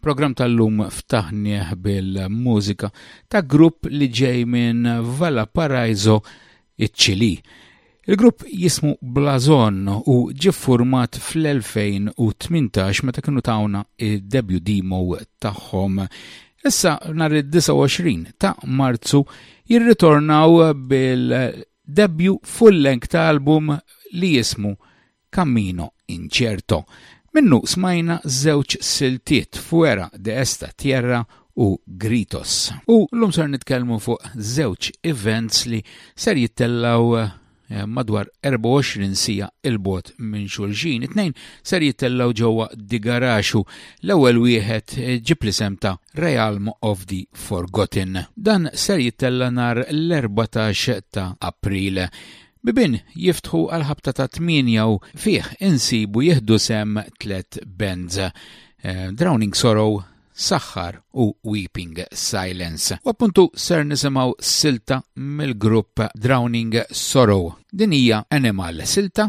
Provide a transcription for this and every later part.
Programm tal-lum ftaħnieh bil-mużika ta' grupp li ġej minn Valparaiso iċ-Ċili. Il-grupp jismu Blazon u ġiffurmat fl-2018 meta kienu tawna id-debju demo tagħhom. Issa nhar id-29 ta' Marzu jirritornaw bil-debju full-length ta' album li jismu Cammino incerto, minnu smajna żewġ siltiet, Fuera de esta tierra u Gritos. U llum ser nitkellmu fuq żewġ events li ser jittellgħu madwar 24 siegħa 'il bogħod minn xulxin. It-tnejn ser jittellgħu ġewwa Di Garaxu. L-ewwel wieħed ġib l-isem ta' Realm of the Forgotten. Dan ser jittella' nhar l-erbatax ta' April. Bibien jiftħu għal ħabta ta' tmienja u fih insibu jieħdu sehem tliet bands, Drowning Sorrow, Saħħar u Weeping Silence. U appuntu ser nisimgħu silta mill-grupp Drowning Sorrow. Din hija Animal, silta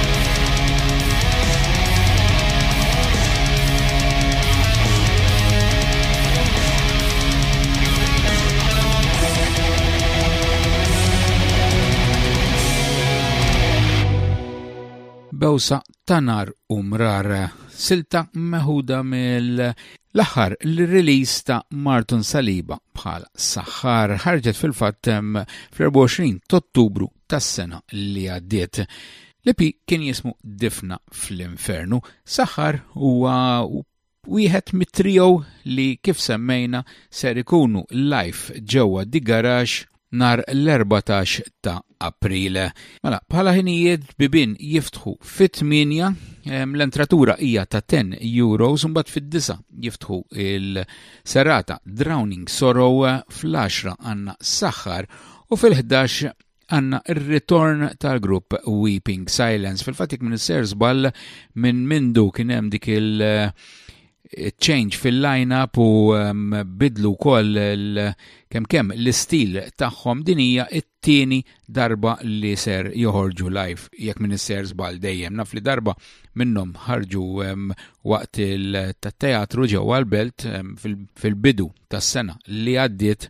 bewsa tanar u mrar silta meħuda mill l-aħħar l-release ta' Martin Saliba bħal saħħar ħarġet fil-fatt fl-24 t'Ottubru tas-sena li għaddiet. L-EP kien jismu Difna fl-Infernu, saħar huwa wieħed mit-trio li kif semmejna ser ikunu live ġewwa di garax nar l-14 ta' April. Mela, bħala ħinijiet bibin jiftħu fit-8, l-entratura hija ta' 10 euros, mbagħad fid-9 jiftħu il-serata Drowning Sorrow fl-10 għandna saħħar U fil-11 għanna r-ritorn tal-grupp Weeping Silence. Fil-fatik minn ser zbal minn mindu kienem dik il- eh, change fil-lineup u ehm, bidlu koll kem kem l-istil tagħhom din hija it-tieni darba li ser joħorġu live jekk minn ser żbal dejjem naf li darba minnhom ħarġu ehm, waqt il-teatru ġewwa l-belt ehm, fil-bidu tas-sena li għaddiet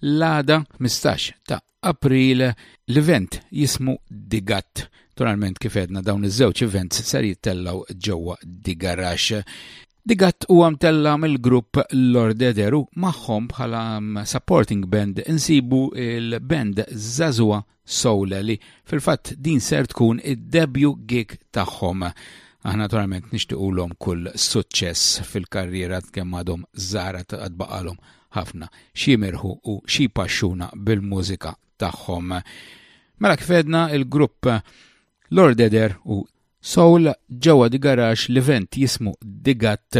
L-għada 15 ta' April l-event jismu Digat. Naturalment kif edna dawn iż-żewġ events ser jittellaw ġewwa Digarax. Digat u għam tella mill-grupp Lord Ederu maħħom bħala supporting band insibu il-band Zazua Soul li fil-fatt din ser tkun id-debju gig tagħhom. Aħna naturalment nixtiqulhom kull suċċess fil-karriera kemm għadhom żgħar għad baqalhom ħafna x'jimirħu u xi jpaxxuna bil-mużika tagħhom. Mela kif edna il-grupp Lord Eder u Soul ġewwa di garax l-event jismu Digat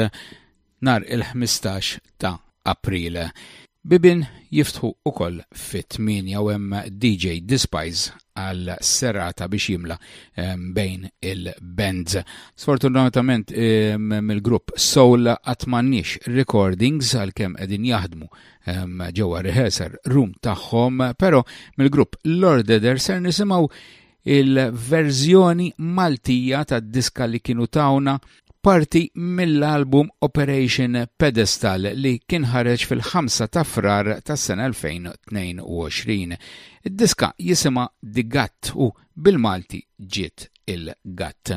nhar il-ħmistax ta' April. Bibien jiftħu ukoll fit-tmienja u hemm DJ Despise għal serata biex jimla ehm, bejn il-bands. Sfortunatament ehm, mill-grupp Soul qatt m'għandniex recordings għalkemm qegħdin jaħdmu ehm, ġewwa rehearsal room tagħhom, però mill-grupp Lord Eder ser nisimgħu il-verżjoni Maltija tad-diska li kienu tawna parti mill-album Operation Pedestal li kien ħareġ fil-5 ta' frar tas-sena 2022. Id-diska jisima The Gatt u bil-Malti ġiet il-Gatt.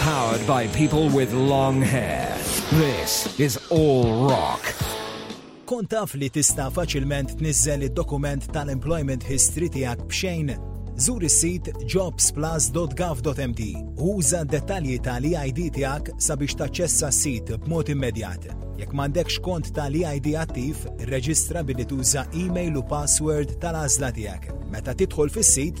Powered by people with long hair. This is All Rock. Kont taf li tista' faċilment tniżżel id-dokument tal-employment history tiegħek b'xejn? Żur is-sit jobsplus.gov.md u uża d-dettalji tal-EID tiegħek sabiex taċċessa s-sit b'mod immedjat. Jekk m'għandekx kont tal-EID attiv, irreġistra billi tuża email u password tal-għażla tiegħek. Meta tidħol fis-sit,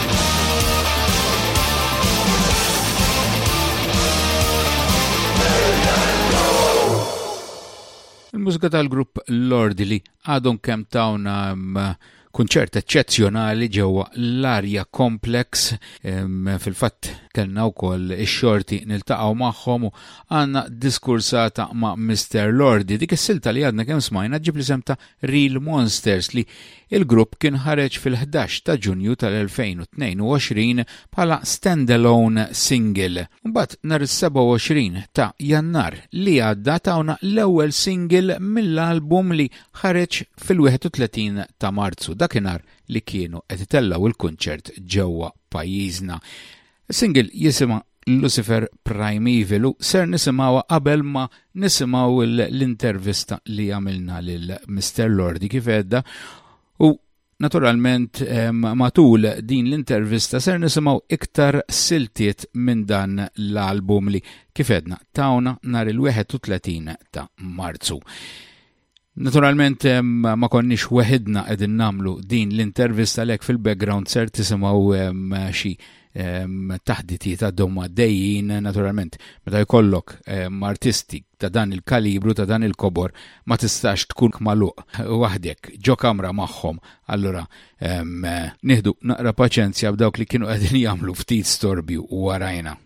Il-mużika tal-grupp Lordi li għadhom kemm tawna mm, kunċert eċċezzjonali ġewwa l-Arja Complex mm, fil-fatt kellna wkoll ix-xorti niltaqgħu magħhom u għandna diskursata ma' Mr. Lordi. Dik is-silta li għadna kemm smajna ġib li semta Real Monsters li Il-grupp kien ħareġ fil-ħdax ta' Ġunju tal-2022 bħala stand-alone single. Mbagħad nhar is-27 ta' Jannar li għadda tawna l-ewwel single mill-album li ħareġ fil-31 ta' Marzu dakinhar li kienu qed itellgħu l-kunċert ġewwa pajjiżna. Is-single jisimha Lucifer Prime Evil u ser nisimgħuha qabel ma nisimgħu l-intervista li għamilna lil Mr. Lordi kif għedda u Naturalment matul din l-intervista ser nisimgħu iktar siltiet minn dan l-album li kif edna tawna nhar il-31 ta' Marzu. Naturalment ma konniex weħidna qegħdin namlu din l-intervista lek fil-background ser tisimgħu xi taħditiet għaddhom għaddejjin naturalment meta jkollok artisti ta' dan il-kalibru ta' dan il-kobor ma tistax tkun kmaluq waħdek ġo kamra magħhom allura nieħdu naqra paċenzja b'dawk li kienu qegħdin jagħmlu ftit storbju warajna.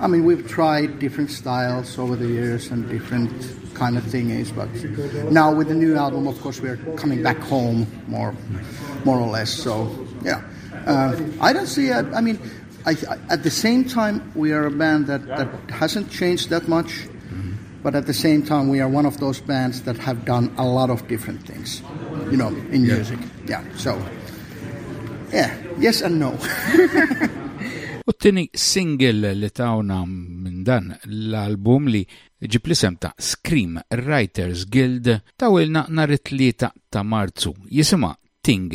I mean, we've tried different styles over the years and different kind of thing is. But now with the new album, of course, we're coming back home more, more or less. So yeah, uh, I don't see. Uh, I mean, I, I, at the same time, we are a band that, that hasn't changed that much, But at the same time we are one of those bands that have done a lot of different things, you know, in yeah. music. Yeah, so, yeah, yes and no. U t-tini single li tawna minn dan l-album li ġib l-isem ta' Scream Writers Guild tawilna nhar it-tlieta ta' Marzu jisima Ting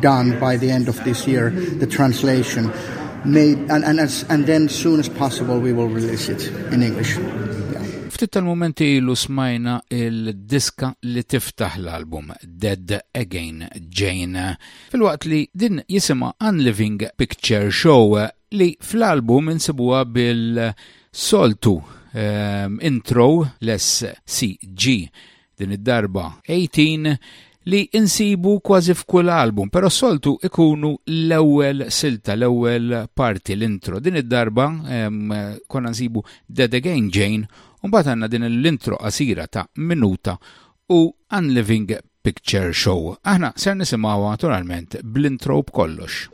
done by the end of this year, the translation. Made, and, and, as, and then soon as possible we will release it in English. Ftit tal-momenti ilu smajna il-diska li tiftaħ l-album Dead Again Jane. Fil-waqt li din jisima Unliving Picture Show li fl-album insibuha bil-soltu um, intro l-SCG Din id-darba 18 li insibu kważi f'kull album, pero soltu ikunu l-ewwel silta, l-ewwel parti, l-intro. Din id-darba konna nsibu Dead Again Jane, u mbagħad għandna din l-intro qasira ta' minuta u Unliving Picture Show. Aħna ser nisimgħu naturalment bl-intro b'kollox.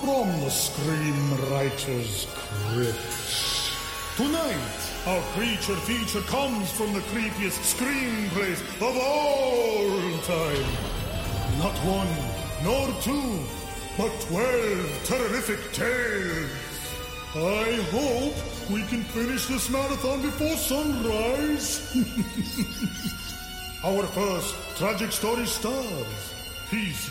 from the Scream Writer's Crypt. Tonight, our creature feature comes from the creepiest screenplays of all time. Not one, nor two, but twelve terrific tales. I hope we can finish this marathon before sunrise. our first tragic story stars. Peace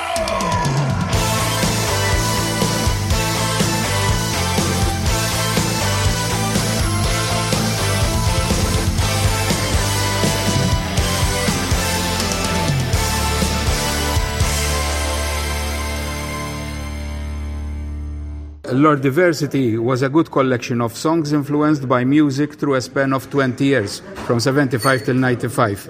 Lord Diversity was a good collection of songs influenced by music through a span of 20 years, from 75 till 95.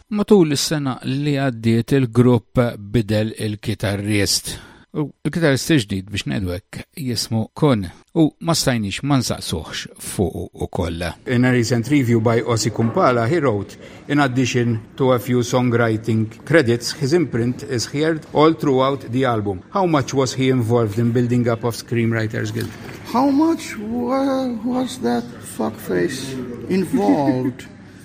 Matul is-sena li għaddiet il-grupp bidel il-kitarrist. U l-kitarrist il-ġdid biex ngħidu hekk jismu Kun. U ma stajniex ma nsaqsuhx fuqu ukoll. In a recent review by Ossie Kumpala he wrote, In addition to a few songwriting credits, his imprint is heard all throughout the album. How much was he involved in building up of Screenwriters Guild? How much was that fuckface involved?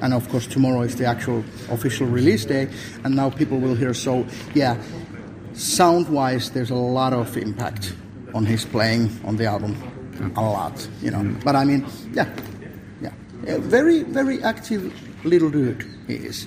and of course tomorrow is the actual official release day and now people will hear so yeah sound wise, there's a lot of impact on his playing on the album, a lot, you know. Mm. But I mean, yeah, yeah, a very very active little dude he is.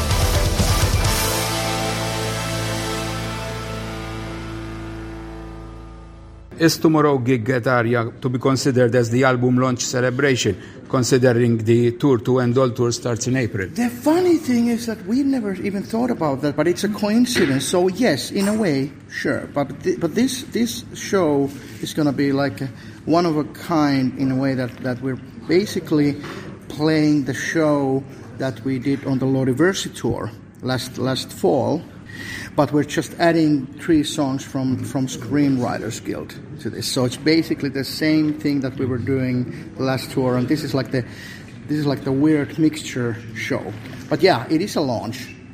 Tomorrow gig at Aria to be considered as the album launch celebration, considering the tour to end all tour starts in April? The funny thing is that we never even thought about that, but it's a coincidence. So yes, in a way, sure. But th- but this this show is going to be like a, one of a kind in a way that that we're basically playing the show that we did on the Loriversi tour last last fall but we're just adding three songs from from Screenwriters Guild to this. So it's basically the same thing that we were doing last tour, and this is like the this is like the weird mixture show. But yeah, it is a launch.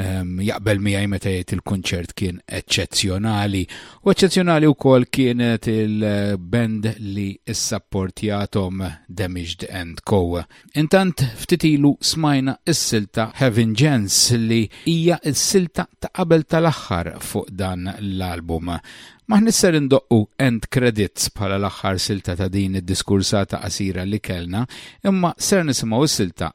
Ehm, jaqbel miegħi meta jgħid il-kunċert kien eċċezzjonali u eċċezzjonali wkoll kienet il-band li issapportjathom Damaged and Co. Intant ftit ilu smajna s-silta Heaven Gens li hija s-silta ta' qabel tal-aħħar fuq dan l-album. Maħnisser indoqqu end credits bħala l-aħħar silta ta' din id-diskursata qasira li kellna, imma ser nisimgħu s-silta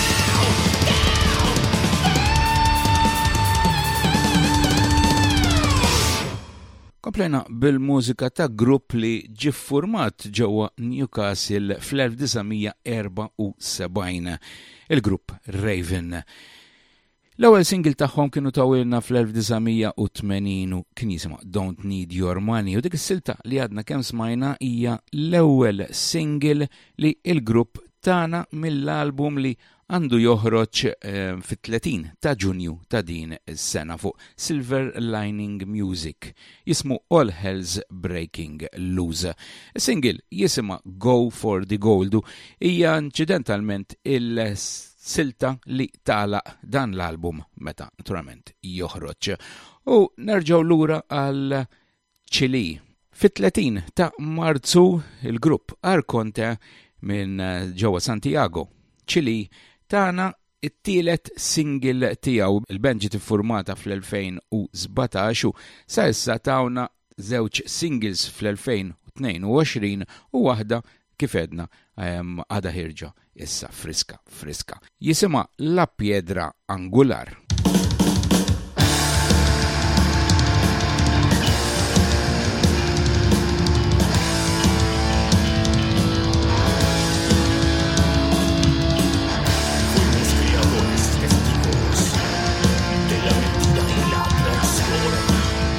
Komplejna bil-mużika ta' grupp li ġiffurmat ġewwa Newcastle fl-1974, il-grupp Raven. L-ewwel single tagħhom kienu tawilna fl-1980 u kien jisimha Don't Need Your Money u dik is-silta li għadna kemm smajna hija l-ewwel single li l-grupp tana mill-album li għandu joħroġ eh, fit-30 ta' Ġunju ta' din is-sena fuq Silver Lining Music jismu All Hell's Breaking Loose. Single jisima Go for the Gold u hija inċidentalment il silta li tagħlaq dan l-album meta naturalment joħroġ. U nerġgħu lura għal ċili. Fit-30 ta' Marzu il-grupp Arkonte minn ġewwa Santiago, ċili tagħna it-tielet single tiegħu il-band ġiet iffurmata fl-2017 u sa issa tawna żewġ singles fl-2022 u waħda kif għedna għadha ħierġa issa friska friska. Jisimha La Piedra Angular.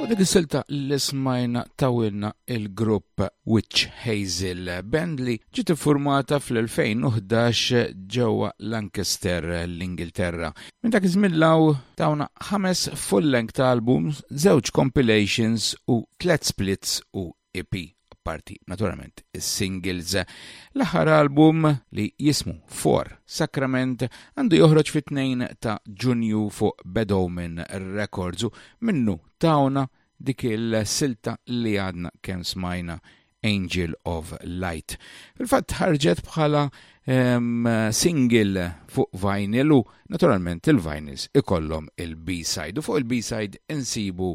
U dik is-silta li smajna tawilna il-grupp Witch Hazel Band li ġiet iffurmata fl-2011 ġewwa Lancaster, l-Ingilterra. Minn dak iż-żmien law tawna ħames full-length albums, żewġ compilations u tliet splits u EP apparti naturalment is-singles. L-aħħar album li jismu For Sacrament għandu joħroġ fit-2 ta' Ġunju fuq Bedomin Records u minnu tawna dik il-silta li għadna kemm smajna Angel of Light. Fil-fatt ħarġet bħala um, single fuq vinyl u naturalment il-vinyls ikollhom il-B-side u fuq il-B-side insibu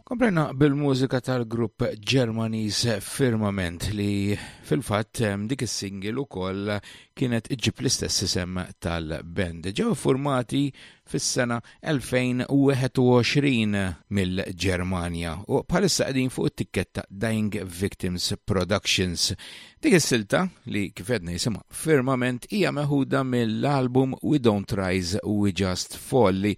Komplejna bil-mużika tal-grupp Ġermaniż Firmament li fil-fatt dik is-single ukoll kienet iġib l-istess isem tal-band. Ġew formati fis-sena 2021 mill-Ġermanja u bħalissa qegħdin fuq it-tikketta Dying Victims Productions. Dik is-silta li kif qedna jisimha firmament hija meħuda mill-album We Don't Rise We Just Fall li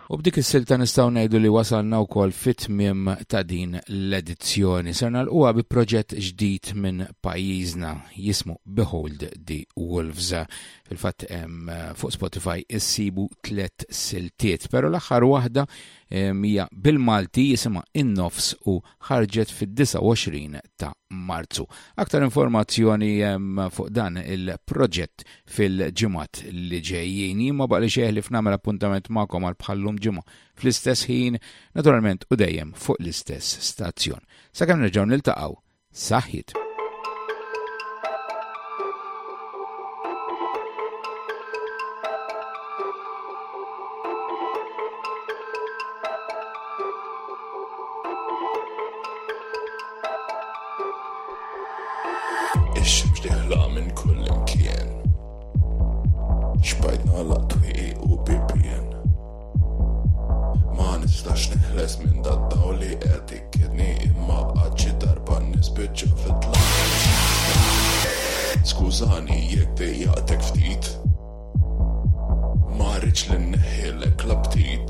U b'dik is-silta nistgħu ngħidu li wasalna wkoll fit-tmiem ta' din l-edizzjoni. Ser nagħlquha bi proġett ġdid minn pajjiżna jismu Behold the Wolves. Fil-fatt fuq Spotify issibu tliet siltiet, però l-aħħar waħda hija bil-Malti jisimha In-Nofs u ħarġet fid-29 ta' Marzu. Aktar informazzjoni fuq dan il-proġett fil-ġimgħat li ġejjin. Jien ma baqli xejn li f'nagħmel appuntament magħkom għal bħallum ġimgħa fl-istess ħin, naturalment u dejjem fuq l-istess stazzjon. Sakemm nerġgħu niltaqgħu, saħħit! Ix-xemx diħla minn kull imkien. Xbajtna la twiqi u bibien. Ma nistax neħles minn dad-daw li qed ikkidni imma qaċċi darba nispiċċa fit-tlanġ. Skużani jekk dejjaqtek ftit. Ma rridx li neħilek l-aptit.